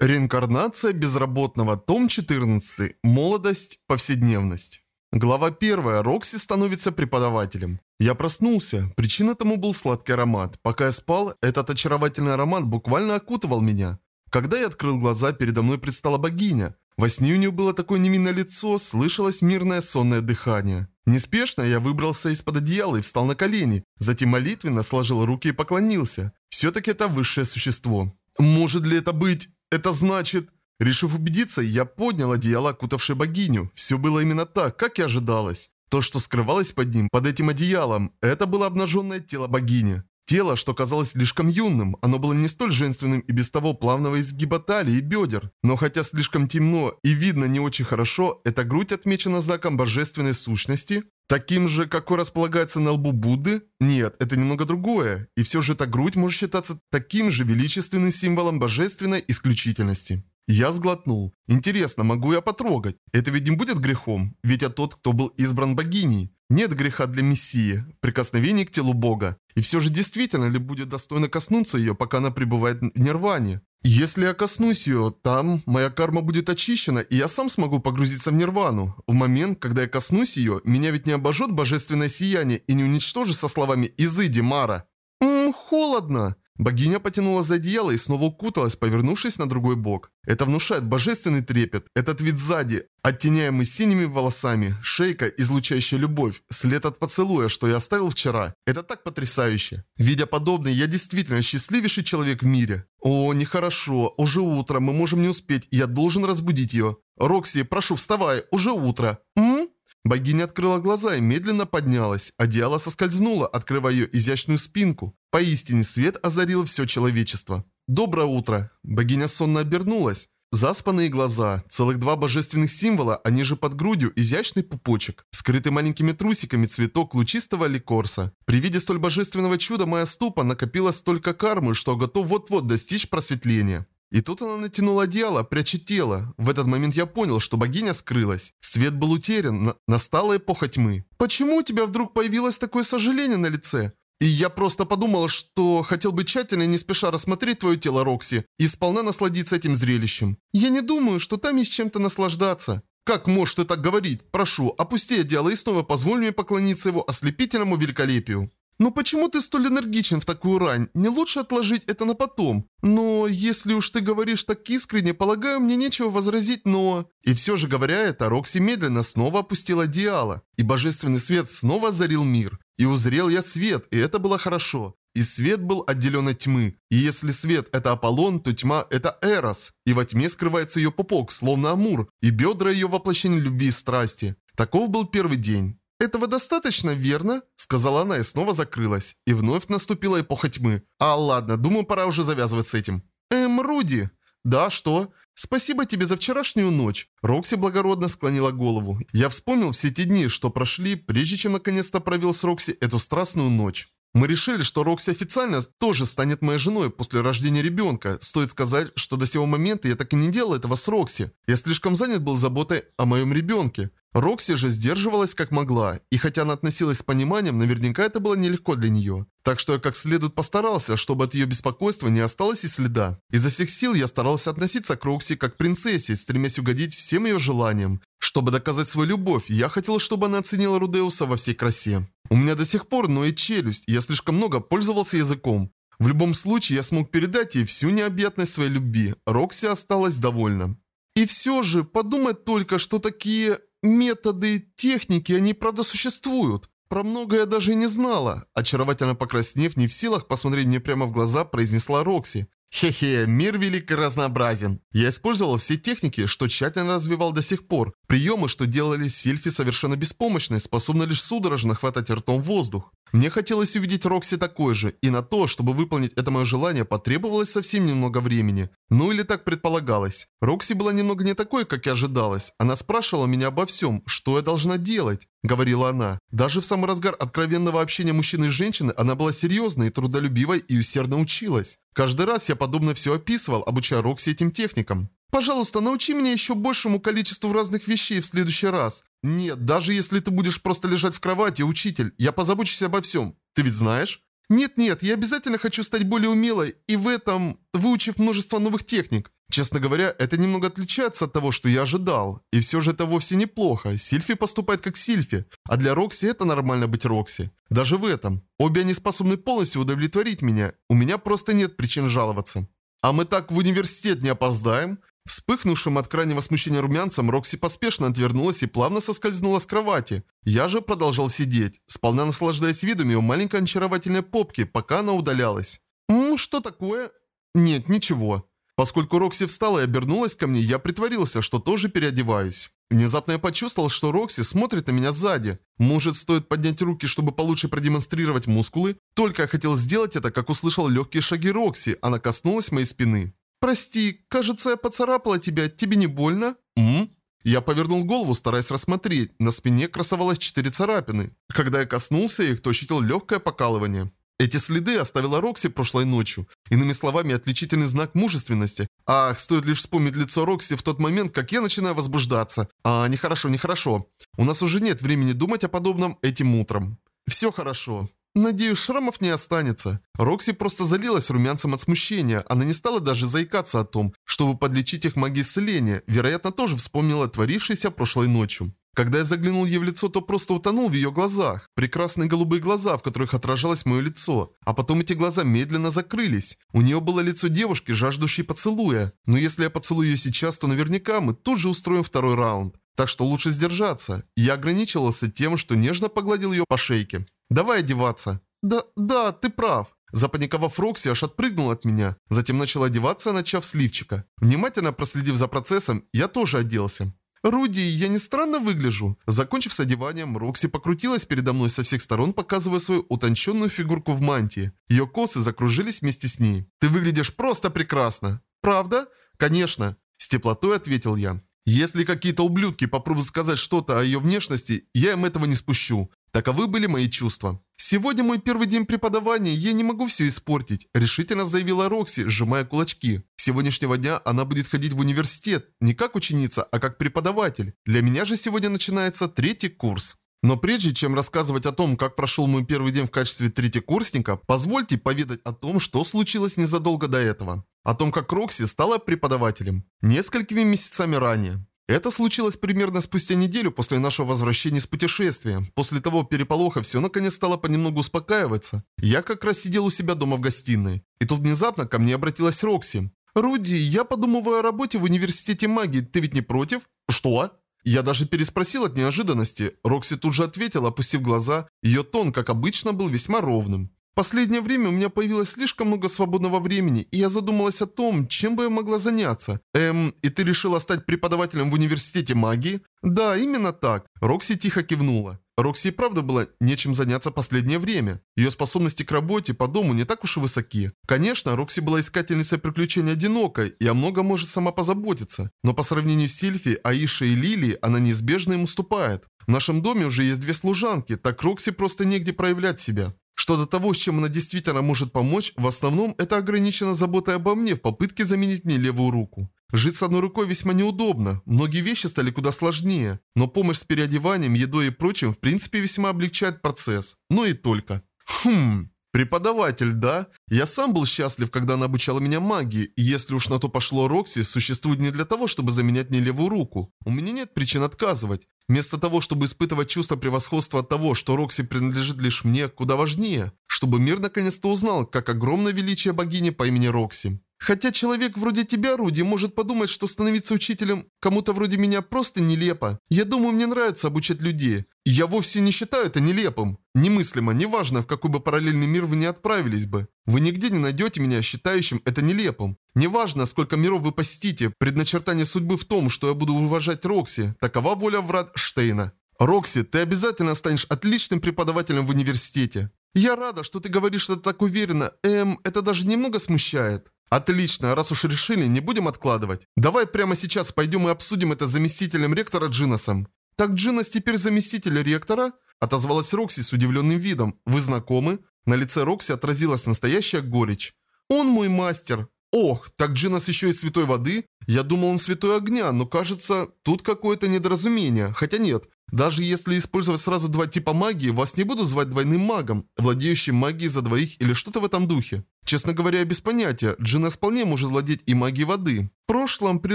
Реинкарнация безработного. Том 14. Молодость. Повседневность. Глава 1. Рокси становится преподавателем. Я проснулся. Причина тому был сладкий аромат. Пока я спал, этот очаровательный аромат буквально окутывал меня. Когда я открыл глаза, передо мной предстала богиня. Во сне у нее было такое невинное лицо, слышалось мирное сонное дыхание. Неспешно я выбрался из-под одеяла и встал на колени. Затем молитвенно сложил руки и поклонился. Все-таки это высшее существо. Может ли это быть... Это значит... Решив убедиться, я поднял одеяло, окутавшее богиню. Все было именно так, как и ожидалось. То, что скрывалось под ним, под этим одеялом, это было обнаженное тело богини. Тело, что казалось слишком юным, оно было не столь женственным и без того плавного изгиба талии и бедер. Но хотя слишком темно и видно не очень хорошо, эта грудь отмечена знаком божественной сущности, Таким же, какой располагается на лбу Будды? Нет, это немного другое. И все же эта грудь может считаться таким же величественным символом божественной исключительности. Я сглотнул. Интересно, могу я потрогать? Это ведь не будет грехом, ведь я тот, кто был избран богиней. Нет греха для Мессии, прикосновений к телу Бога. И все же действительно ли будет достойно коснуться ее, пока она пребывает в нирване? Если я коснусь ее, там моя карма будет очищена, и я сам смогу погрузиться в нирвану. В момент, когда я коснусь ее, меня ведь не обожжет божественное сияние и не уничтожит со словами «Изыди, Мара». «Ммм, холодно!» Богиня потянула за одеяло и снова укуталась, повернувшись на другой бок. Это внушает божественный трепет. Этот вид сзади, оттеняемый синими волосами, шейка, излучающая любовь, след от поцелуя, что я оставил вчера. Это так потрясающе. Видя подобное, я действительно счастливейший человек в мире. О, нехорошо. Уже утро, мы можем не успеть, я должен разбудить ее. Рокси, прошу, вставай, уже утро. М? Богиня открыла глаза и медленно поднялась. Одеяло соскользнуло, открывая ее изящную спинку. Поистине свет озарил все человечество. «Доброе утро!» Богиня сонно обернулась. Заспанные глаза, целых два божественных символа, а ниже под грудью изящный пупочек, скрытый маленькими трусиками цветок лучистого ликорса. При виде столь божественного чуда моя ступа накопила столько кармы, что готов вот-вот достичь просветления. И тут она натянула одеяло, пряча тело. В этот момент я понял, что богиня скрылась. Свет был утерян, настала эпоха тьмы. «Почему у тебя вдруг появилось такое сожаление на лице?» И я просто подумал, что хотел бы тщательно и не спеша рассмотреть твое тело, Рокси, и сполна насладиться этим зрелищем. Я не думаю, что там есть чем-то наслаждаться. Как можешь ты так говорить? Прошу, опусти одеяло и снова позволь мне поклониться его ослепительному великолепию. «Но почему ты столь энергичен в такую рань? Не лучше отложить это на потом? Но если уж ты говоришь так искренне, полагаю, мне нечего возразить, но...» И все же говоря это, Рокси медленно снова опустила одеяло, и божественный свет снова озарил мир. И узрел я свет, и это было хорошо. И свет был отделен от тьмы. И если свет – это Аполлон, то тьма – это Эрос. И во тьме скрывается ее пупок, словно Амур, и бедра ее воплощение любви и страсти. Таков был первый день. «Этого достаточно, верно?» – сказала она и снова закрылась. И вновь наступила эпоха тьмы. «А, ладно, думаю, пора уже завязывать с этим». «Эм, Руди!» «Да, что?» «Спасибо тебе за вчерашнюю ночь». Рокси благородно склонила голову. Я вспомнил все те дни, что прошли, прежде чем наконец-то провел с Рокси эту страстную ночь. Мы решили, что Рокси официально тоже станет моей женой после рождения ребенка. Стоит сказать, что до сего момента я так и не делал этого с Рокси. Я слишком занят был заботой о моем ребенке. Рокси же сдерживалась как могла, и хотя она относилась с пониманием, наверняка это было нелегко для нее. Так что я как следует постарался, чтобы от ее беспокойства не осталось и следа. Изо всех сил я старался относиться к Рокси как к принцессе, стремясь угодить всем ее желаниям. Чтобы доказать свою любовь, я хотел, чтобы она оценила Рудеуса во всей красе. У меня до сих пор ноет челюсть, я слишком много пользовался языком. В любом случае, я смог передать ей всю необъятность своей любви. Рокси осталась довольна. И все же, подумать только, что такие Методы, техники, они правда существуют. Про многое я даже не знала. Очаровательно покраснев, не в силах посмотреть мне прямо в глаза, произнесла Рокси. Хе-хе, мир велик и разнообразен. Я использовал все техники, что тщательно развивал до сих пор. Приемы, что делали Сильфи совершенно беспомощной, способны лишь судорожно хватать ртом воздух. Мне хотелось увидеть Рокси такой же, и на то, чтобы выполнить это мое желание, потребовалось совсем немного времени. Ну или так предполагалось. Рокси была немного не такой, как и ожидалось. Она спрашивала меня обо всем, что я должна делать. Говорила она. Даже в самый разгар откровенного общения мужчины и женщины она была серьезной, трудолюбивой и усердно училась. Каждый раз я подобно все описывал, обучая Рокси этим техникам. Пожалуйста, научи меня еще большему количеству разных вещей в следующий раз. Нет, даже если ты будешь просто лежать в кровати, учитель, я позабочусь обо всем. Ты ведь знаешь? Нет-нет, я обязательно хочу стать более умелой, и в этом, выучив множество новых техник. Честно говоря, это немного отличается от того, что я ожидал. И все же это вовсе неплохо. Сильфи поступает как Сильфи. А для Рокси это нормально быть Рокси. Даже в этом. Обе они способны полностью удовлетворить меня. У меня просто нет причин жаловаться. А мы так в университет не опоздаем? Вспыхнувшим от крайнего смущения румянцем, Рокси поспешно отвернулась и плавно соскользнула с кровати. Я же продолжал сидеть, сполна наслаждаясь видом ее маленькой очаровательной попки, пока она удалялась. «Ммм, что такое?» «Нет, ничего». Поскольку Рокси встала и обернулась ко мне, я притворился, что тоже переодеваюсь. Внезапно я почувствовал, что Рокси смотрит на меня сзади. Может, стоит поднять руки, чтобы получше продемонстрировать мускулы? Только я хотел сделать это, как услышал легкие шаги Рокси. Она коснулась моей спины. «Прости, кажется, я поцарапала тебя. Тебе не больно?» «М?», Я повернул голову, стараясь рассмотреть. На спине красовалось четыре царапины. Когда я коснулся их, то ощутил легкое покалывание. Эти следы оставила Рокси прошлой ночью. Иными словами, отличительный знак мужественности. Ах, стоит лишь вспомнить лицо Рокси в тот момент, как я начинаю возбуждаться. А, нехорошо, нехорошо. У нас уже нет времени думать о подобном этим утром. Все хорошо. Надеюсь, шрамов не останется. Рокси просто залилась румянцем от смущения. Она не стала даже заикаться о том, чтобы подлечить их магией исцеления. Вероятно, тоже вспомнила творившееся прошлой ночью. Когда я заглянул ей в лицо, то просто утонул в ее глазах. Прекрасные голубые глаза, в которых отражалось мое лицо. А потом эти глаза медленно закрылись. У нее было лицо девушки, жаждущей поцелуя. Но если я поцелую ее сейчас, то наверняка мы тут же устроим второй раунд. Так что лучше сдержаться. Я ограничивался тем, что нежно погладил ее по шейке. «Давай одеваться». «Да, да, ты прав». Запаниковав Рокси, аж отпрыгнул от меня. Затем начал одеваться, начав с лифчика. Внимательно проследив за процессом, я тоже оделся. «Руди, я не странно выгляжу?» Закончив с одеванием, Рокси покрутилась передо мной со всех сторон, показывая свою утонченную фигурку в мантии. Ее косы закружились вместе с ней. «Ты выглядишь просто прекрасно!» «Правда?» «Конечно!» С теплотой ответил я. Если какие-то ублюдки попробуют сказать что-то о ее внешности, я им этого не спущу. Таковы были мои чувства. «Сегодня мой первый день преподавания, я не могу все испортить», решительно заявила Рокси, сжимая кулачки. С сегодняшнего дня она будет ходить в университет, не как ученица, а как преподаватель. Для меня же сегодня начинается третий курс. Но прежде чем рассказывать о том, как прошел мой первый день в качестве третьекурсника, позвольте поведать о том, что случилось незадолго до этого. О том, как Рокси стала преподавателем. Несколькими месяцами ранее. Это случилось примерно спустя неделю после нашего возвращения с путешествия. После того переполоха все наконец стало понемногу успокаиваться. Я как раз сидел у себя дома в гостиной. И тут внезапно ко мне обратилась Рокси. «Руди, я подумываю о работе в университете магии, ты ведь не против?» «Что?» Я даже переспросил от неожиданности. Рокси тут же ответила, опустив глаза. Ее тон, как обычно, был весьма ровным последнее время у меня появилось слишком много свободного времени, и я задумалась о том, чем бы я могла заняться. Эм, и ты решила стать преподавателем в университете магии? Да, именно так. Рокси тихо кивнула. Рокси и правда было нечем заняться последнее время. Ее способности к работе по дому не так уж и высоки. Конечно, Рокси была искательницей приключений одинокой и о многом может сама позаботиться. Но по сравнению с Сильфи, Аишей и Лилией она неизбежно им уступает. В нашем доме уже есть две служанки, так Рокси просто негде проявлять себя. Что до того, с чем она действительно может помочь, в основном это ограничено заботой обо мне в попытке заменить мне левую руку. Жить с одной рукой весьма неудобно, многие вещи стали куда сложнее, но помощь с переодеванием, едой и прочим в принципе весьма облегчает процесс, но и только. Хм... Преподаватель, да? Я сам был счастлив, когда она обучала меня магии, и если уж на то пошло Рокси, существует не для того, чтобы заменять мне левую руку. У меня нет причин отказывать. Вместо того, чтобы испытывать чувство превосходства от того, что Рокси принадлежит лишь мне, куда важнее, чтобы мир наконец-то узнал, как огромное величие богини по имени Рокси. Хотя человек вроде тебя, Руди, может подумать, что становиться учителем кому-то вроде меня просто нелепо. Я думаю, мне нравится обучать людей. Я вовсе не считаю это нелепым. Немыслимо, неважно, в какой бы параллельный мир вы не отправились бы. Вы нигде не найдете меня считающим это нелепым. Неважно, сколько миров вы посетите, предначертание судьбы в том, что я буду уважать Рокси. Такова воля врат Штейна. Рокси, ты обязательно станешь отличным преподавателем в университете. Я рада, что ты говоришь это так уверенно. Эм, это даже немного смущает. Отлично, раз уж решили, не будем откладывать. Давай прямо сейчас пойдем и обсудим это с заместителем ректора Джиносом. Так Джинос теперь заместитель ректора? Отозвалась Рокси с удивленным видом. Вы знакомы? На лице Рокси отразилась настоящая горечь. Он мой мастер. Ох, так Джинос еще и святой воды? Я думал, он святой огня, но кажется, тут какое-то недоразумение. Хотя нет, Даже если использовать сразу два типа магии, вас не буду звать двойным магом, владеющим магией за двоих или что-то в этом духе. Честно говоря, без понятия, Джина вполне может владеть и магией воды. В прошлом, при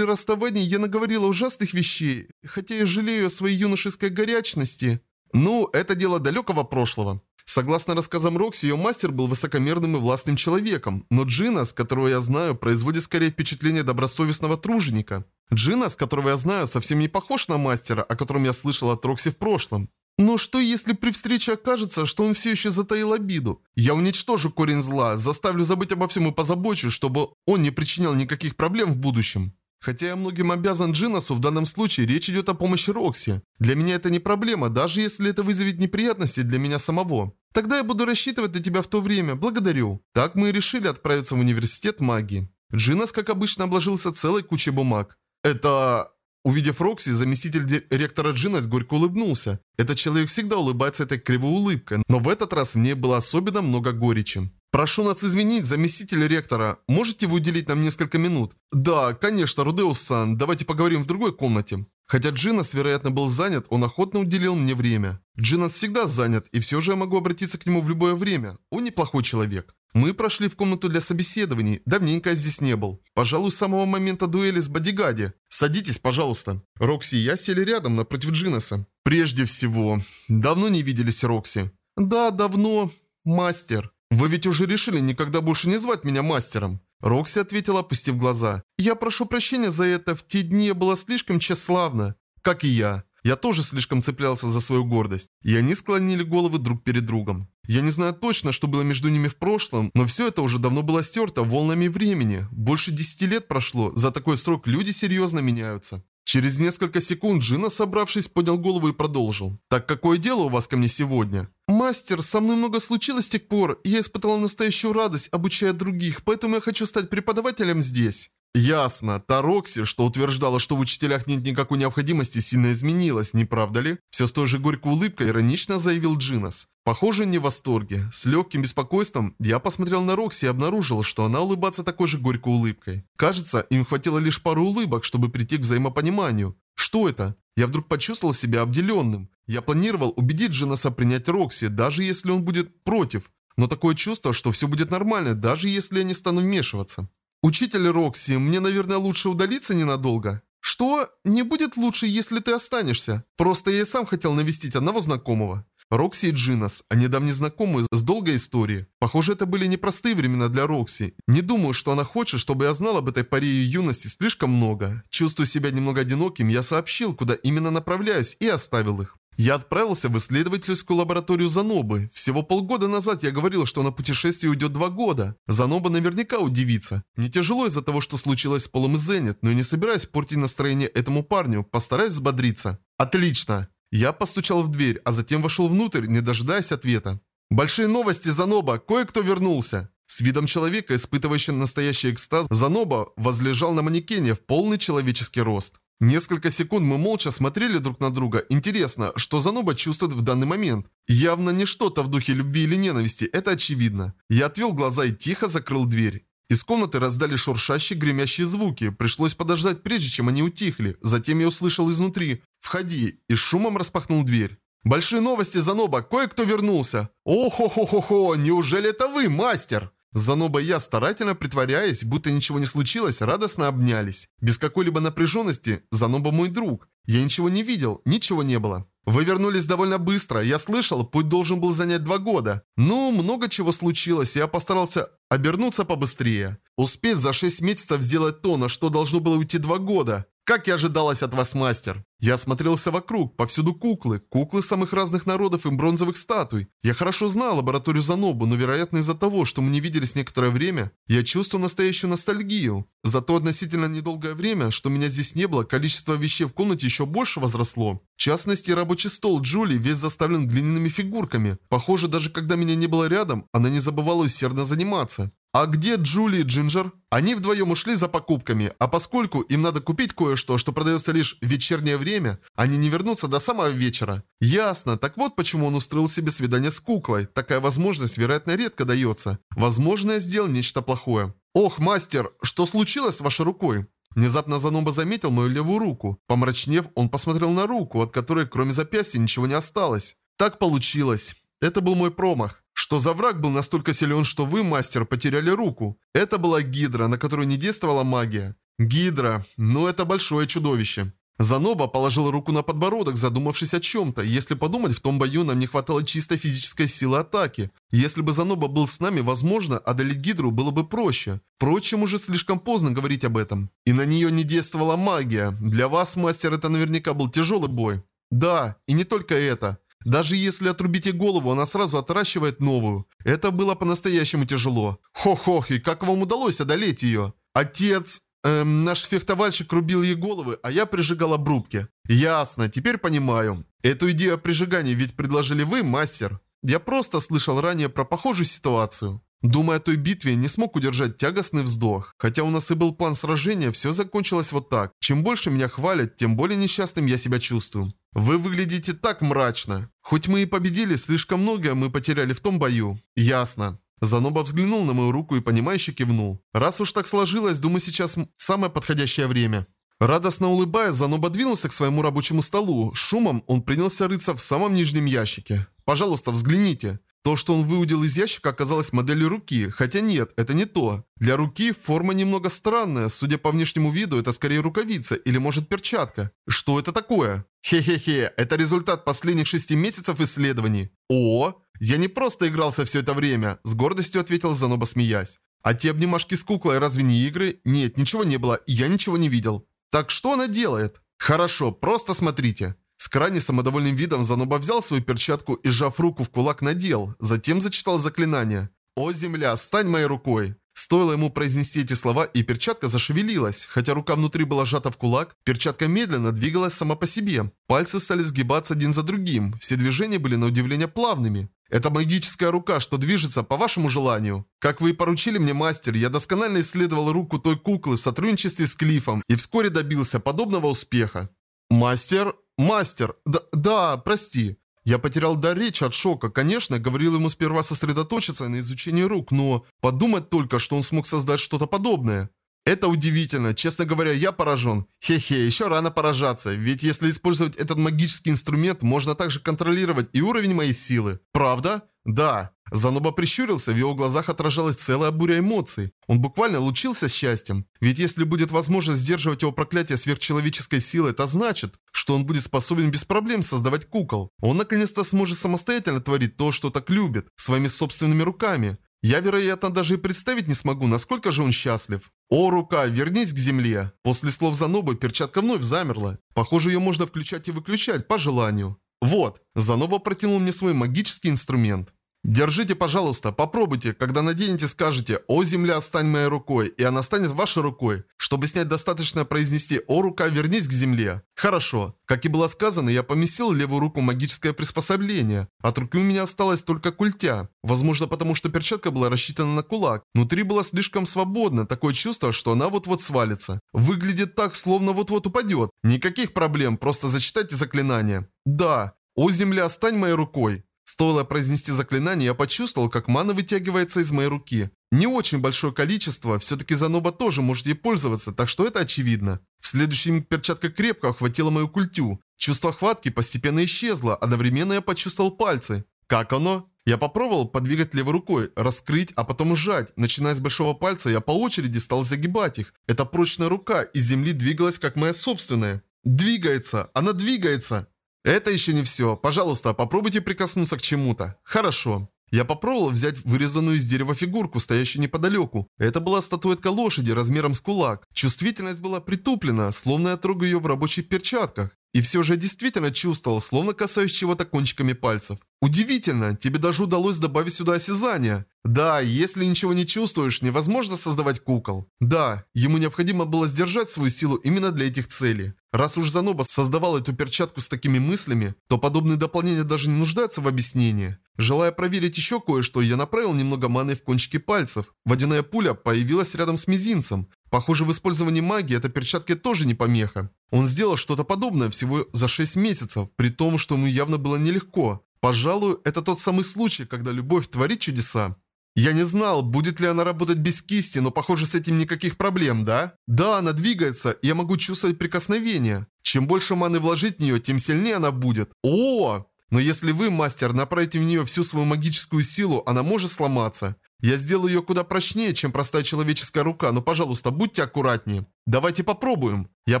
расставании, я наговорила ужасных вещей, хотя и жалею о своей юношеской горячности. Ну, это дело далекого прошлого. Согласно рассказам Рокси, ее мастер был высокомерным и властным человеком, но Джинас, которого я знаю, производит скорее впечатление добросовестного труженика. Джинас, которого я знаю, совсем не похож на мастера, о котором я слышал от Рокси в прошлом. Но что если при встрече окажется, что он все еще затаил обиду? Я уничтожу корень зла, заставлю забыть обо всем и позабочусь, чтобы он не причинял никаких проблем в будущем. Хотя я многим обязан Джинасу, в данном случае речь идет о помощи Рокси. Для меня это не проблема, даже если это вызовет неприятности для меня самого. Тогда я буду рассчитывать на тебя в то время, благодарю. Так мы и решили отправиться в университет магии. Джинас, как обычно, обложился целой кучей бумаг. Это... Увидев Рокси, заместитель ректора Джинас горько улыбнулся. Этот человек всегда улыбается этой кривой улыбкой, но в этот раз мне было особенно много горечи. «Прошу нас извинить, заместитель ректора. Можете вы уделить нам несколько минут?» «Да, конечно, Рудеус-сан. Давайте поговорим в другой комнате». Хотя Джинас, вероятно, был занят, он охотно уделил мне время. Джинас всегда занят, и все же я могу обратиться к нему в любое время. Он неплохой человек. Мы прошли в комнату для собеседований. Давненько я здесь не был. Пожалуй, с самого момента дуэли с Бодигади. Садитесь, пожалуйста. Рокси и я сели рядом напротив Джинаса. Прежде всего, давно не виделись, Рокси. Да, давно. Мастер. «Вы ведь уже решили никогда больше не звать меня мастером?» Рокси ответила, опустив глаза. «Я прошу прощения за это, в те дни я была слишком тщеславна». «Как и я. Я тоже слишком цеплялся за свою гордость». И они склонили головы друг перед другом. Я не знаю точно, что было между ними в прошлом, но все это уже давно было стерто волнами времени. Больше десяти лет прошло, за такой срок люди серьезно меняются. Через несколько секунд Джина, собравшись, поднял голову и продолжил. «Так какое дело у вас ко мне сегодня?» «Мастер, со мной много случилось с тех пор, и я испытала настоящую радость, обучая других, поэтому я хочу стать преподавателем здесь». Ясно. Та Рокси, что утверждала, что в учителях нет никакой необходимости, сильно изменилась, не правда ли? Все с той же горькой улыбкой иронично заявил Джинас. Похоже, не в восторге. С легким беспокойством я посмотрел на Рокси и обнаружил, что она улыбается такой же горькой улыбкой. Кажется, им хватило лишь пару улыбок, чтобы прийти к взаимопониманию. Что это? Я вдруг почувствовал себя обделенным. Я планировал убедить Джинаса принять Рокси, даже если он будет против. Но такое чувство, что все будет нормально, даже если я не стану вмешиваться. «Учитель Рокси, мне, наверное, лучше удалиться ненадолго?» «Что? Не будет лучше, если ты останешься. Просто я и сам хотел навестить одного знакомого». Рокси и Джинас, они давние знакомые с долгой историей. Похоже, это были непростые времена для Рокси. Не думаю, что она хочет, чтобы я знал об этой паре ее юности слишком много. Чувствуя себя немного одиноким, я сообщил, куда именно направляюсь, и оставил их. Я отправился в исследовательскую лабораторию Занобы. Всего полгода назад я говорил, что на путешествие уйдет два года. Заноба наверняка удивится. Мне тяжело из-за того, что случилось с Полом Зенит, но я не собираюсь портить настроение этому парню. Постараюсь взбодриться. Отлично. Я постучал в дверь, а затем вошел внутрь, не дожидаясь ответа. Большие новости, Заноба. Кое-кто вернулся. С видом человека, испытывающего настоящий экстаз, Заноба возлежал на манекене в полный человеческий рост. Несколько секунд мы молча смотрели друг на друга. Интересно, что Заноба чувствует в данный момент? Явно не что-то в духе любви или ненависти, это очевидно. Я отвел глаза и тихо закрыл дверь. Из комнаты раздали шуршащие гремящие звуки. Пришлось подождать, прежде чем они утихли. Затем я услышал изнутри «Входи!» и шумом распахнул дверь. «Большие новости, Заноба! Кое-кто вернулся!» «О-хо-хо-хо-хо! Неужели это вы, мастер?» Заноба и я, старательно притворяясь, будто ничего не случилось, радостно обнялись. Без какой-либо напряженности, Заноба мой друг. Я ничего не видел, ничего не было. Вы вернулись довольно быстро. Я слышал, путь должен был занять два года. Ну, много чего случилось, я постарался обернуться побыстрее. Успеть за шесть месяцев сделать то, на что должно было уйти два года. Как и ожидалось от вас, мастер. Я осмотрелся вокруг, повсюду куклы, куклы самых разных народов и бронзовых статуй. Я хорошо знал лабораторию Занобу, но вероятно из-за того, что мы не виделись некоторое время, я чувствую настоящую ностальгию. За то относительно недолгое время, что меня здесь не было, количество вещей в комнате еще больше возросло. В частности, рабочий стол Джули весь заставлен глиняными фигурками. Похоже, даже когда меня не было рядом, она не забывала усердно заниматься. А где Джули и Джинджер? Они вдвоем ушли за покупками, а поскольку им надо купить кое-что, что продается лишь в вечернее время, они не вернутся до самого вечера. Ясно, так вот почему он устроил себе свидание с куклой. Такая возможность, вероятно, редко дается. Возможно, я сделал нечто плохое. Ох, мастер, что случилось с вашей рукой? Внезапно Заноба заметил мою левую руку. Помрачнев, он посмотрел на руку, от которой кроме запястья ничего не осталось. Так получилось. Это был мой промах. Что за враг был настолько силен, что вы, мастер, потеряли руку? Это была Гидра, на которую не действовала магия. Гидра. Ну, это большое чудовище. Заноба положил руку на подбородок, задумавшись о чем-то. Если подумать, в том бою нам не хватало чистой физической силы атаки. Если бы Заноба был с нами, возможно, одолеть Гидру было бы проще. Впрочем, уже слишком поздно говорить об этом. И на нее не действовала магия. Для вас, мастер, это наверняка был тяжелый бой. Да, и не только это. Даже если отрубить ей голову, она сразу отращивает новую. Это было по-настоящему тяжело. Хо-хо, и как вам удалось одолеть ее? Отец... Эм, наш фехтовальщик рубил ей головы, а я прижигал обрубки. Ясно, теперь понимаю. Эту идею о прижигании ведь предложили вы, мастер. Я просто слышал ранее про похожую ситуацию. Думая о той битве, не смог удержать тягостный вздох. Хотя у нас и был план сражения, все закончилось вот так. Чем больше меня хвалят, тем более несчастным я себя чувствую. Вы выглядите так мрачно. Хоть мы и победили, слишком многое мы потеряли в том бою. Ясно. Заноба взглянул на мою руку и понимающе кивнул. Раз уж так сложилось, думаю, сейчас самое подходящее время. Радостно улыбаясь, Заноба двинулся к своему рабочему столу. Шумом он принялся рыться в самом нижнем ящике. «Пожалуйста, взгляните». То, что он выудил из ящика, оказалось моделью руки, хотя нет, это не то. Для руки форма немного странная, судя по внешнему виду, это скорее рукавица или может перчатка. Что это такое? Хе-хе-хе, это результат последних шести месяцев исследований. О, я не просто игрался все это время, с гордостью ответил Заноба, смеясь. А те обнимашки с куклой разве не игры? Нет, ничего не было, я ничего не видел. Так что она делает? Хорошо, просто смотрите. С крайне самодовольным видом Заноба взял свою перчатку и, сжав руку в кулак, надел. Затем зачитал заклинание. «О, земля, стань моей рукой!» Стоило ему произнести эти слова, и перчатка зашевелилась. Хотя рука внутри была сжата в кулак, перчатка медленно двигалась сама по себе. Пальцы стали сгибаться один за другим. Все движения были на удивление плавными. Это магическая рука, что движется по вашему желанию. Как вы и поручили мне, мастер, я досконально исследовал руку той куклы в сотрудничестве с Клифом и вскоре добился подобного успеха. Мастер «Мастер, да, да, прости». Я потерял дар речи от шока. Конечно, говорил ему сперва сосредоточиться на изучении рук, но подумать только, что он смог создать что-то подобное. Это удивительно. Честно говоря, я поражен. Хе-хе, еще рано поражаться, ведь если использовать этот магический инструмент, можно также контролировать и уровень моей силы. Правда? Да. Заноба прищурился, в его глазах отражалась целая буря эмоций. Он буквально лучился счастьем. Ведь если будет возможность сдерживать его проклятие сверхчеловеческой силы, это значит, что он будет способен без проблем создавать кукол. Он наконец-то сможет самостоятельно творить то, что так любит, своими собственными руками. Я, вероятно, даже и представить не смогу, насколько же он счастлив. «О, рука, вернись к земле!» После слов Занобы перчатка вновь замерла. Похоже, ее можно включать и выключать по желанию. «Вот!» Заноба протянул мне свой магический инструмент. Держите, пожалуйста, попробуйте, когда наденете, скажете «О, земля, стань моей рукой», и она станет вашей рукой. Чтобы снять достаточно произнести «О, рука, вернись к земле». Хорошо. Как и было сказано, я поместил левую руку магическое приспособление. От руки у меня осталась только культя. Возможно, потому что перчатка была рассчитана на кулак. Внутри было слишком свободно, такое чувство, что она вот-вот свалится. Выглядит так, словно вот-вот упадет. Никаких проблем, просто зачитайте заклинание. Да. «О, земля, стань моей рукой». Стоило произнести заклинание, я почувствовал, как мана вытягивается из моей руки. Не очень большое количество, все-таки Заноба тоже может ей пользоваться, так что это очевидно. В следующий миг перчатка крепко охватила мою культю. Чувство хватки постепенно исчезло, одновременно я почувствовал пальцы. Как оно? Я попробовал подвигать левой рукой, раскрыть, а потом сжать. Начиная с большого пальца, я по очереди стал загибать их. Эта прочная рука из земли двигалась, как моя собственная. Двигается! Она двигается! Это еще не все. Пожалуйста, попробуйте прикоснуться к чему-то. Хорошо. Я попробовал взять вырезанную из дерева фигурку, стоящую неподалеку. Это была статуэтка лошади размером с кулак. Чувствительность была притуплена, словно я трогаю ее в рабочих перчатках. И все же действительно чувствовал, словно касаюсь чего-то кончиками пальцев. Удивительно, тебе даже удалось добавить сюда осязание. Да, если ничего не чувствуешь, невозможно создавать кукол. Да, ему необходимо было сдержать свою силу именно для этих целей. Раз уж Заноба создавал эту перчатку с такими мыслями, то подобные дополнения даже не нуждаются в объяснении. Желая проверить еще кое-что, я направил немного маны в кончики пальцев. Водяная пуля появилась рядом с мизинцем. Похоже, в использовании магии эта перчатка тоже не помеха. Он сделал что-то подобное всего за 6 месяцев, при том, что ему явно было нелегко. Пожалуй, это тот самый случай, когда любовь творит чудеса. Я не знал, будет ли она работать без кисти, но похоже с этим никаких проблем, да? Да, она двигается, я могу чувствовать прикосновение. Чем больше маны вложить в нее, тем сильнее она будет. О! Но если вы, мастер, направите в нее всю свою магическую силу, она может сломаться. Я сделаю ее куда прочнее, чем простая человеческая рука, но, пожалуйста, будьте аккуратнее. Давайте попробуем. Я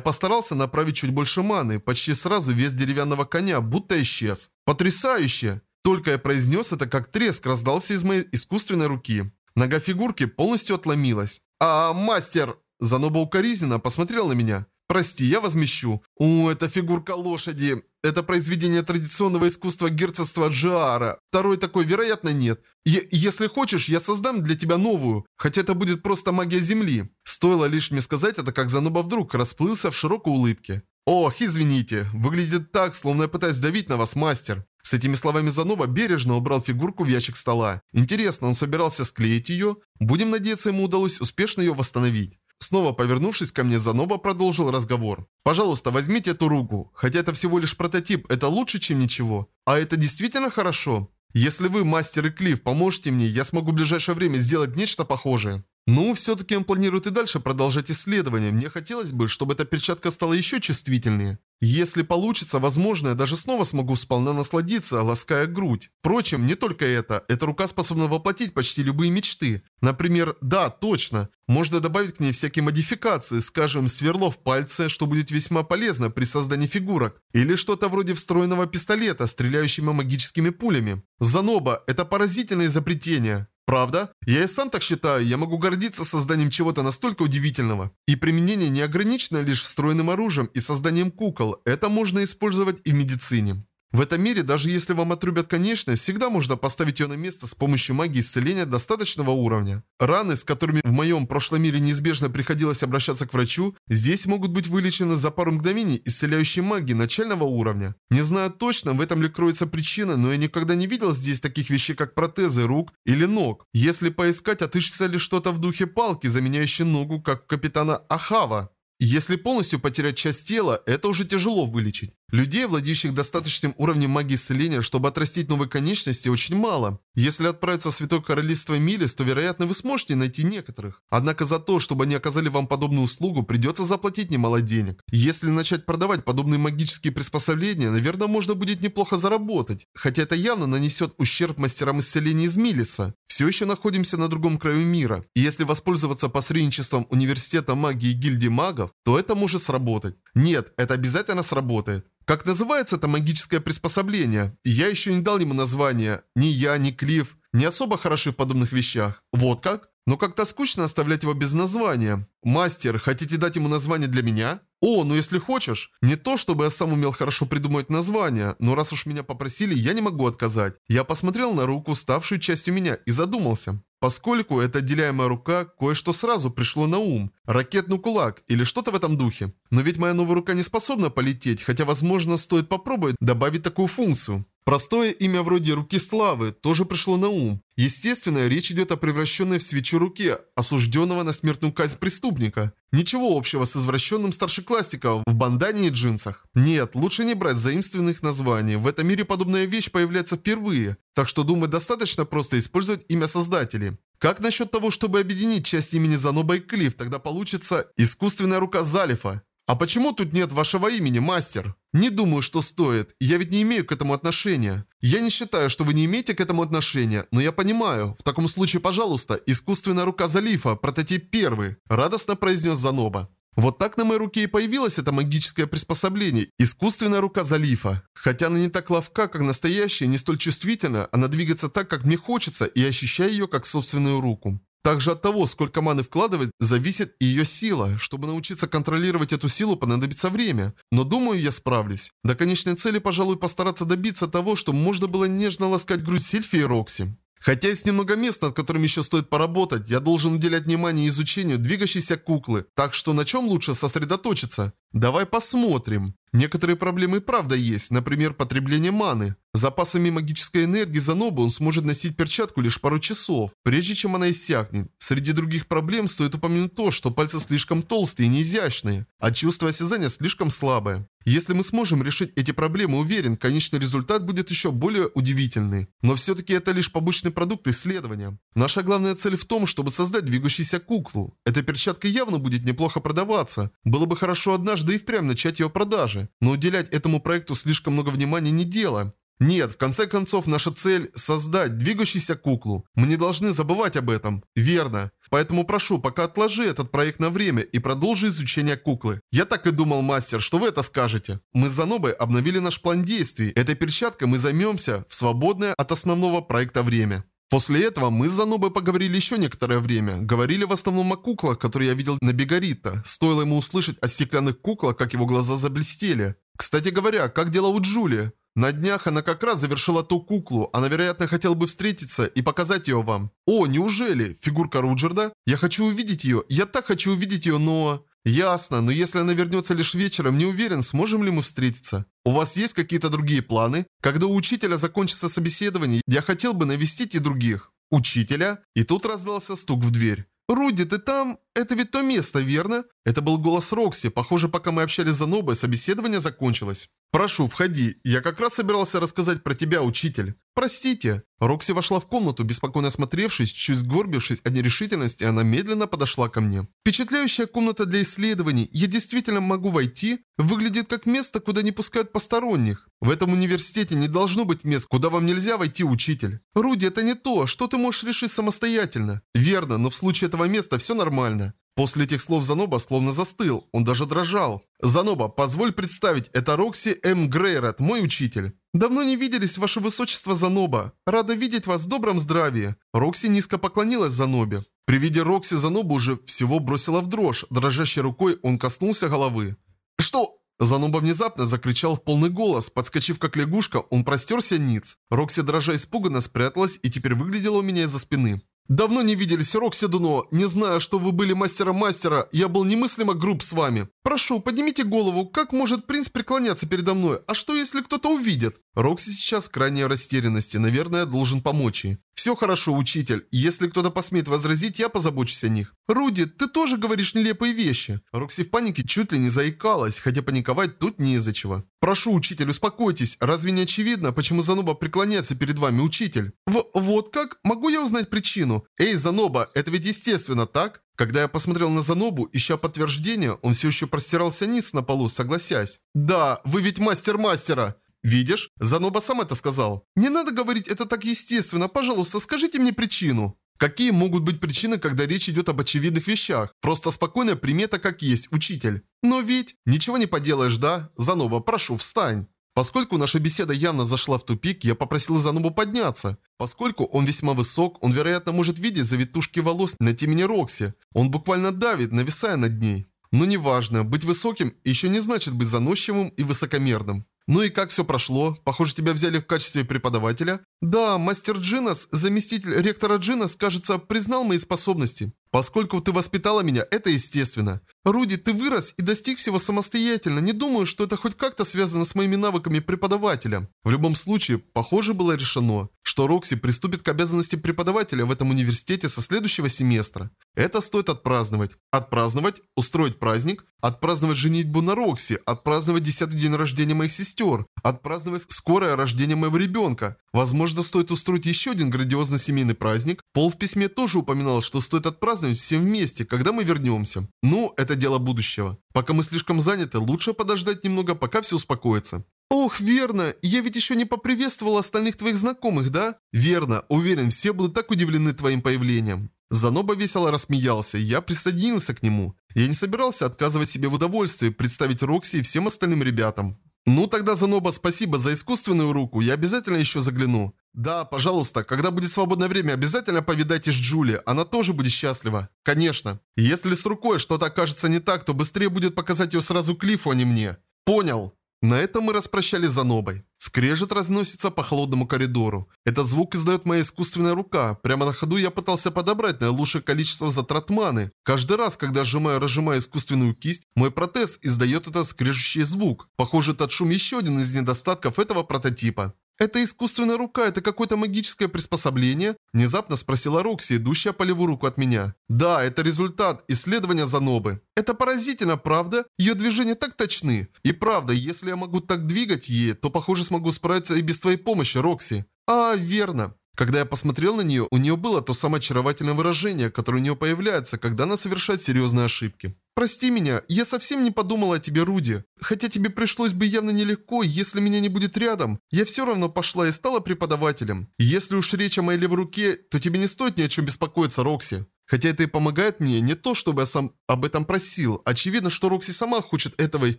постарался направить чуть больше маны, почти сразу вес деревянного коня будто исчез. Потрясающе! Только я произнес это, как треск раздался из моей искусственной руки. Нога фигурки полностью отломилась. «А, мастер!» Заноба укоризненно посмотрел на меня. «Прости, я возмещу. О, это фигурка лошади. Это произведение традиционного искусства герцогства Джиара. Второй такой, вероятно, нет. И если хочешь, я создам для тебя новую. Хотя это будет просто магия Земли». Стоило лишь мне сказать это, как Заноба вдруг расплылся в широкой улыбке. «Ох, извините. Выглядит так, словно я пытаюсь давить на вас, мастер». С этими словами Заноба бережно убрал фигурку в ящик стола. Интересно, он собирался склеить ее? Будем надеяться, ему удалось успешно ее восстановить. Снова повернувшись ко мне, Заноба продолжил разговор. «Пожалуйста, возьмите эту руку. Хотя это всего лишь прототип, это лучше, чем ничего. А это действительно хорошо? Если вы, мастер и Клифф, поможете мне, я смогу в ближайшее время сделать нечто похожее». Ну, все-таки он планирует и дальше продолжать исследование. Мне хотелось бы, чтобы эта перчатка стала еще чувствительнее. Если получится, возможно, я даже снова смогу сполна насладиться, лаская грудь. Впрочем, не только это. Эта рука способна воплотить почти любые мечты. Например, да, точно. Можно добавить к ней всякие модификации, скажем, сверло в пальце, что будет весьма полезно при создании фигурок. Или что-то вроде встроенного пистолета, стреляющего магическими пулями. Заноба – это поразительное изобретение. Правда? Я и сам так считаю, я могу гордиться созданием чего-то настолько удивительного. И применение не ограничено лишь встроенным оружием и созданием кукол, это можно использовать и в медицине. В этом мире, даже если вам отрубят конечность, всегда можно поставить ее на место с помощью магии исцеления достаточного уровня. Раны, с которыми в моем прошлом мире неизбежно приходилось обращаться к врачу, здесь могут быть вылечены за пару мгновений исцеляющей магией начального уровня. Не знаю точно, в этом ли кроется причина, но я никогда не видел здесь таких вещей, как протезы рук или ног. Если поискать, отыщется ли что-то в духе палки, заменяющей ногу, как у капитана Ахава. Если полностью потерять часть тела, это уже тяжело вылечить. Людей, владеющих достаточным уровнем магии исцеления, чтобы отрастить новые конечности, очень мало. Если отправиться в Святое Королевство Милис, то, вероятно, вы сможете найти некоторых. Однако за то, чтобы они оказали вам подобную услугу, придется заплатить немало денег. Если начать продавать подобные магические приспособления, наверное, можно будет неплохо заработать. Хотя это явно нанесет ущерб мастерам исцеления из Милиса. Все еще находимся на другом краю мира. И если воспользоваться посредничеством Университета магии и гильдии магов, то это может сработать. Нет, это обязательно сработает. Как называется это магическое приспособление? Я еще не дал ему название. Ни я, ни Клифф не особо хороши в подобных вещах. Вот как? Но как-то скучно оставлять его без названия. Мастер, хотите дать ему название для меня? О, ну если хочешь. Не то, чтобы я сам умел хорошо придумать название, но раз уж меня попросили, я не могу отказать. Я посмотрел на руку, ставшую частью меня, и задумался. Поскольку это отделяемая рука, кое-что сразу пришло на ум. Ракетный кулак или что-то в этом духе. Но ведь моя новая рука не способна полететь, хотя возможно стоит попробовать добавить такую функцию. Простое имя вроде «Руки Славы» тоже пришло на ум. Естественно, речь идет о превращенной в свечу руке, осужденного на смертную казнь преступника. Ничего общего с извращенным старшеклассником в бандане и джинсах. Нет, лучше не брать заимственных названий. В этом мире подобная вещь появляется впервые. Так что, думаю, достаточно просто использовать имя создателей. Как насчет того, чтобы объединить часть имени Заноба и Клифф, тогда получится искусственная рука Залифа. «А почему тут нет вашего имени, мастер?» «Не думаю, что стоит. Я ведь не имею к этому отношения. Я не считаю, что вы не имеете к этому отношения, но я понимаю. В таком случае, пожалуйста, искусственная рука Залифа, прототип первый», – радостно произнес Заноба. Вот так на моей руке и появилось это магическое приспособление – искусственная рука Залифа. Хотя она не так ловка, как настоящая, не столь чувствительна, она двигается так, как мне хочется, и ощущаю ее как собственную руку. Также от того, сколько маны вкладывать, зависит и ее сила. Чтобы научиться контролировать эту силу, понадобится время. Но думаю, я справлюсь. До конечной цели, пожалуй, постараться добиться того, чтобы можно было нежно ласкать грудь Сильфи и Рокси. Хотя есть немного мест, над которыми еще стоит поработать, я должен уделять внимание изучению двигающейся куклы. Так что на чем лучше сосредоточиться? Давай посмотрим. Некоторые проблемы правда есть, например, потребление маны. Запасами магической энергии Занобы он сможет носить перчатку лишь пару часов, прежде чем она иссякнет. Среди других проблем стоит упомянуть то, что пальцы слишком толстые и неизящные, а чувство осязания слишком слабое. Если мы сможем решить эти проблемы, уверен, конечный результат будет еще более удивительный. Но все-таки это лишь побочный продукт исследования. Наша главная цель в том, чтобы создать двигающуюся куклу. Эта перчатка явно будет неплохо продаваться. Было бы хорошо однажды и впрямь начать ее продажи. Но уделять этому проекту слишком много внимания не дело. Нет, в конце концов, наша цель – создать двигающуюся куклу. Мы не должны забывать об этом. Верно. Поэтому прошу, пока отложи этот проект на время и продолжи изучение куклы. Я так и думал, мастер, что вы это скажете. Мы с Занобой обновили наш план действий. Этой перчаткой мы займемся в свободное от основного проекта время. После этого мы с Занобой поговорили еще некоторое время. Говорили в основном о куклах, которые я видел на Бегарита. Стоило ему услышать о стеклянных куклах, как его глаза заблестели. Кстати говоря, как дела у Джулии? На днях она как раз завершила ту куклу. Она, вероятно, хотела бы встретиться и показать ее вам. О, неужели? Фигурка Руджерда? Я хочу увидеть ее. Я так хочу увидеть ее, но... Ясно, но если она вернется лишь вечером, не уверен, сможем ли мы встретиться. У вас есть какие-то другие планы? Когда у учителя закончится собеседование, я хотел бы навестить и других. Учителя? И тут раздался стук в дверь. «Руди, ты там? Это ведь то место, верно?» Это был голос Рокси. Похоже, пока мы общались за Нобой, собеседование закончилось. «Прошу, входи. Я как раз собирался рассказать про тебя, учитель». «Простите». Рокси вошла в комнату, беспокойно осмотревшись, чуть сгорбившись от нерешительности, она медленно подошла ко мне. «Впечатляющая комната для исследований. Я действительно могу войти? Выглядит как место, куда не пускают посторонних. В этом университете не должно быть мест, куда вам нельзя войти, учитель. Руди, это не то, что ты можешь решить самостоятельно. Верно, но в случае этого места все нормально. После этих слов Заноба словно застыл, он даже дрожал. «Заноба, позволь представить, это Рокси М. Грейрот, мой учитель». «Давно не виделись, ваше высочество Заноба. Рада видеть вас в добром здравии». Рокси низко поклонилась Занобе. При виде Рокси Заноба уже всего бросила в дрожь. Дрожащей рукой он коснулся головы. «Что?» Заноба внезапно закричал в полный голос. Подскочив как лягушка, он простерся ниц. Рокси дрожа испуганно спряталась и теперь выглядывала у меня из-за спины. Давно не виделись, Рокси-доно. Не зная, что вы были мастером мастера, я был немыслимо груб с вами. Прошу, поднимите голову. Как может принц преклоняться передо мной? А что, если кто-то увидит? Рокси сейчас в крайней растерянности. Наверное, должен помочь ей. Все хорошо, учитель. Если кто-то посмеет возразить, я позабочусь о них. Руди, ты тоже говоришь нелепые вещи. Рокси в панике чуть ли не заикалась, хотя паниковать тут не из-за чего. Прошу, учитель, успокойтесь. Разве не очевидно, почему Заноба преклоняется перед вами, учитель? В вот как? Могу я узнать причину? Эй, Заноба, это ведь естественно, так? Когда я посмотрел на Занобу, ища подтверждение, он все еще простирался низ на полу, согласясь. «Да, вы ведь мастер мастера!» «Видишь? Заноба сам это сказал. Не надо говорить это так естественно. Пожалуйста, скажите мне причину». Какие могут быть причины, когда речь идет об очевидных вещах? Просто спокойная примета как есть, учитель. Но ведь... Ничего не поделаешь, да? Заноба, прошу, встань. Поскольку наша беседа явно зашла в тупик, я попросил Занобу подняться. Поскольку он весьма высок, он, вероятно, может видеть завитушки волос на темени Рокси. Он буквально давит, нависая над ней. Но неважно, быть высоким еще не значит быть заносчивым и высокомерным. «Ну и как все прошло? Похоже, тебя взяли в качестве преподавателя?» «Да, мастер Джинас, заместитель ректора Джинас, кажется, признал мои способности. Поскольку ты воспитала меня, это естественно. Руди, ты вырос и достиг всего самостоятельно. Не думаю, что это хоть как-то связано с моими навыками преподавателя. В любом случае, похоже было решено, что Рокси приступит к обязанности преподавателя в этом университете со следующего семестра. Это стоит отпраздновать. Отпраздновать, устроить праздник, отпраздновать женитьбу на Рокси, отпраздновать десятый день рождения моих сестер, отпраздновать скорое рождение моего ребенка. Возможно, стоит устроить еще один грандиозный семейный праздник. Пол в письме тоже упоминал, что стоит отпраздновать всем вместе, когда мы вернемся. Ну, это дело будущего. Пока мы слишком заняты, лучше подождать немного, пока все успокоится. «Ох, верно! Я ведь еще не поприветствовал остальных твоих знакомых, да?» «Верно. Уверен, все будут так удивлены твоим появлением». Заноба весело рассмеялся, я присоединился к нему. Я не собирался отказывать себе в удовольствии представить Рокси и всем остальным ребятам. «Ну тогда, Заноба, спасибо за искусственную руку, я обязательно еще загляну». «Да, пожалуйста, когда будет свободное время, обязательно повидайтесь с Джули, она тоже будет счастлива». «Конечно. Если с рукой что-то окажется не так, то быстрее будет показать ее сразу Клиффу, а не мне». «Понял». На этом мы распрощались за Нобой. Скрежет разносится по холодному коридору. Этот звук издает моя искусственная рука. Прямо на ходу я пытался подобрать наилучшее количество затрат маны. Каждый раз, когда сжимаю-разжимаю искусственную кисть, мой протез издает этот скрежущий звук. Похоже, этот шум еще один из недостатков этого прототипа. «Это искусственная рука, это какое-то магическое приспособление?» Внезапно спросила Рокси, идущая по левую руку от меня. «Да, это результат исследования Занобы. Это поразительно, правда? Ее движения так точны. И правда, если я могу так двигать ей, то, похоже, смогу справиться и без твоей помощи, Рокси». «А, верно. Когда я посмотрел на нее, у нее было то самое очаровательное выражение, которое у нее появляется, когда она совершает серьезные ошибки. «Прости меня, я совсем не подумала о тебе, Руди. Хотя тебе пришлось бы явно нелегко, если меня не будет рядом. Я все равно пошла и стала преподавателем. Если уж речь о моей левой руке, то тебе не стоит ни о чем беспокоиться, Рокси. Хотя это и помогает мне, не то чтобы я сам об этом просил. Очевидно, что Рокси сама хочет этого и в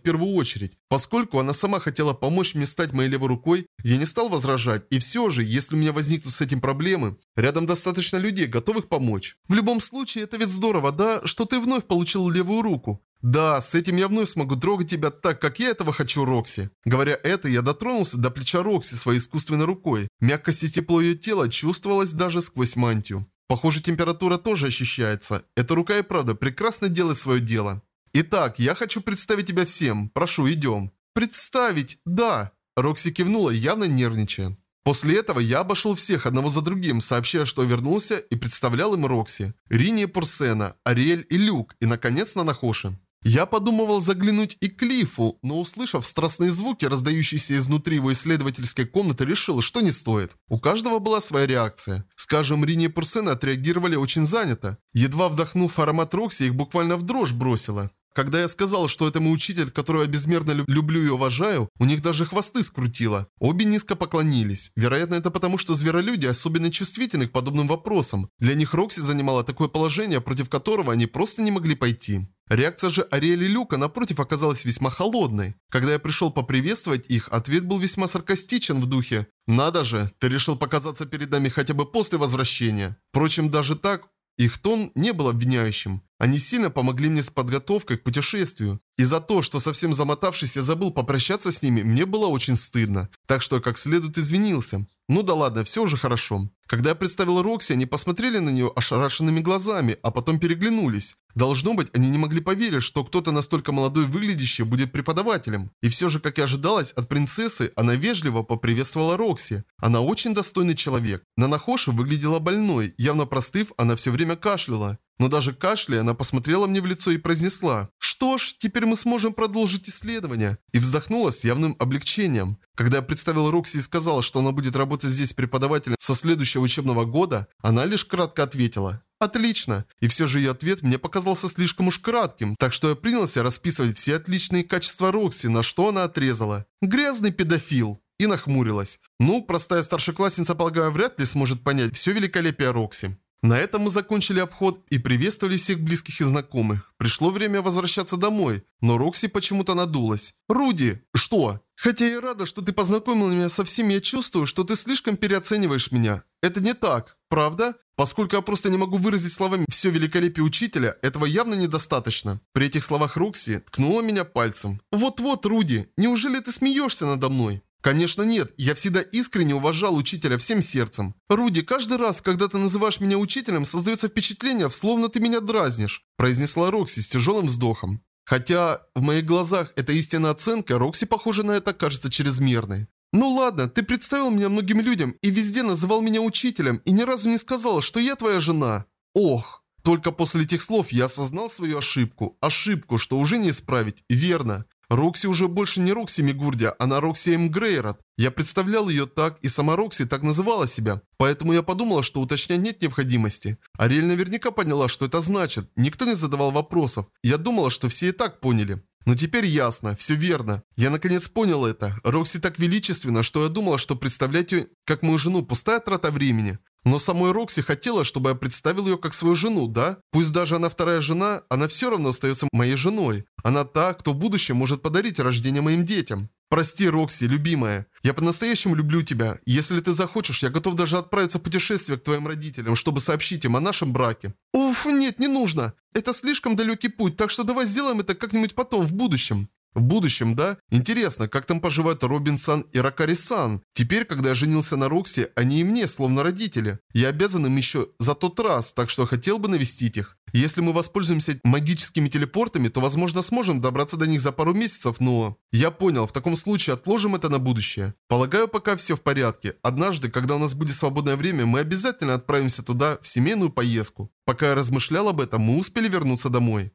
первую очередь. Поскольку она сама хотела помочь мне стать моей левой рукой, я не стал возражать. И все же, если у меня возникнут с этим проблемы, рядом достаточно людей, готовых помочь. В любом случае, это ведь здорово, да, что ты вновь получил левую руку. «Да, с этим я вновь смогу трогать тебя так, как я этого хочу, Рокси». Говоря это, я дотронулся до плеча Рокси своей искусственной рукой. Мягкость и тепло ее тела чувствовалось даже сквозь мантию. Похоже, температура тоже ощущается. Эта рука и правда прекрасно делает свое дело. Итак, я хочу представить тебя всем. Прошу, идем. Представить? Да. Рокси кивнула, явно нервничая. После этого я обошел всех одного за другим, сообщая, что вернулся и представлял им Рокси, Рини Пурсена, Ариэль и Люк, и, наконец, Нанахоши. Я подумывал заглянуть и к Лифу, но услышав страстные звуки, раздающиеся изнутри его исследовательской комнаты, решил, что не стоит. У каждого была своя реакция. Скажем, Рини и Пурсена отреагировали очень занято. Едва вдохнув аромат Рокси, их буквально в дрожь бросило. Когда я сказал, что это мой учитель, которого я безмерно люблю и уважаю, у них даже хвосты скрутило. Обе низко поклонились. Вероятно, это потому, что зверолюди особенно чувствительны к подобным вопросам. Для них Рокси занимала такое положение, против которого они просто не могли пойти. Реакция же Ариэля и Люка, напротив, оказалась весьма холодной. Когда я пришел поприветствовать их, ответ был весьма саркастичен в духе «Надо же, ты решил показаться перед нами хотя бы после возвращения». Впрочем, даже так, их тон не был обвиняющим. Они сильно помогли мне с подготовкой к путешествию. И за то, что совсем замотавшись я забыл попрощаться с ними, мне было очень стыдно. Так что как следует извинился. Ну да ладно, все уже хорошо. Когда я представил Рокси, они посмотрели на нее ошарашенными глазами, а потом переглянулись. Должно быть, они не могли поверить, что кто-то настолько молодой выглядящий будет преподавателем. И все же, как и ожидалось от принцессы, она вежливо поприветствовала Рокси. Она очень достойный человек. Нанахоши выглядела больной, явно простыв, она все время кашляла. Но даже кашляя, она посмотрела мне в лицо и произнесла «Что ж, теперь мы сможем продолжить исследование». И вздохнула с явным облегчением. Когда я представил Рокси и сказала, что она будет работать здесь преподавателем со следующего учебного года, она лишь кратко ответила «Отлично!» И все же ее ответ мне показался слишком уж кратким, так что я принялся расписывать все отличные качества Рокси, на что она отрезала. «Грязный педофил!» И нахмурилась. Ну, простая старшеклассница, полагаю, вряд ли сможет понять все великолепие Рокси. На этом мы закончили обход и приветствовали всех близких и знакомых. Пришло время возвращаться домой, но Рокси почему-то надулась. «Руди!» «Что?» «Хотя я рада, что ты познакомил меня со всеми, я чувствую, что ты слишком переоцениваешь меня. Это не так, правда? Поскольку я просто не могу выразить словами все великолепие учителя, этого явно недостаточно». При этих словах Рокси ткнула меня пальцем. «Вот-вот, Руди, неужели ты смеешься надо мной?» Конечно нет, я всегда искренне уважал учителя всем сердцем. Руди, каждый раз, когда ты называешь меня учителем, создается впечатление, словно ты меня дразнишь, произнесла Рокси с тяжелым вздохом. Хотя в моих глазах это истинная оценка, Рокси, похоже на это, кажется чрезмерной. «Ну ладно, ты представил меня многим людям и везде называл меня учителем и ни разу не сказал, что я твоя жена. Ох!» Только после этих слов я осознал свою ошибку. Ошибку, что уже не исправить. Верно. Рокси уже больше не Рокси Мигурдия, она Рокси М. Грейрот. Я представлял ее так, и сама Рокси так называла себя. Поэтому я подумал, что уточнять нет необходимости. Ариэль наверняка поняла, что это значит. Никто не задавал вопросов. Я думала, что все и так поняли. Но теперь ясно, все верно. Я наконец понял это. Рокси так величественно, что я думала, что представлять ее как мою жену пустая трата времени. Но самой Рокси хотела, чтобы я представил ее как свою жену, да? Пусть даже она вторая жена, она все равно остается моей женой. Она та, кто в будущем может подарить рождение моим детям. Прости, Рокси, любимая. Я по-настоящему люблю тебя. Если ты захочешь, я готов даже отправиться в путешествие к твоим родителям, чтобы сообщить им о нашем браке. Уф, нет, не нужно. Это слишком далекий путь, так что давай сделаем это как-нибудь потом, в будущем. В будущем, да? Интересно, как там поживают Робинсон и Ракари-сан? Теперь, когда я женился на Рокси, они и мне словно родители. Я обязан им еще за тот раз, так что хотел бы навестить их. Если мы воспользуемся магическими телепортами, то возможно сможем добраться до них за пару месяцев, но... Я понял, в таком случае отложим это на будущее. Полагаю, пока все в порядке. Однажды, когда у нас будет свободное время, мы обязательно отправимся туда в семейную поездку. Пока я размышлял об этом, мы успели вернуться домой.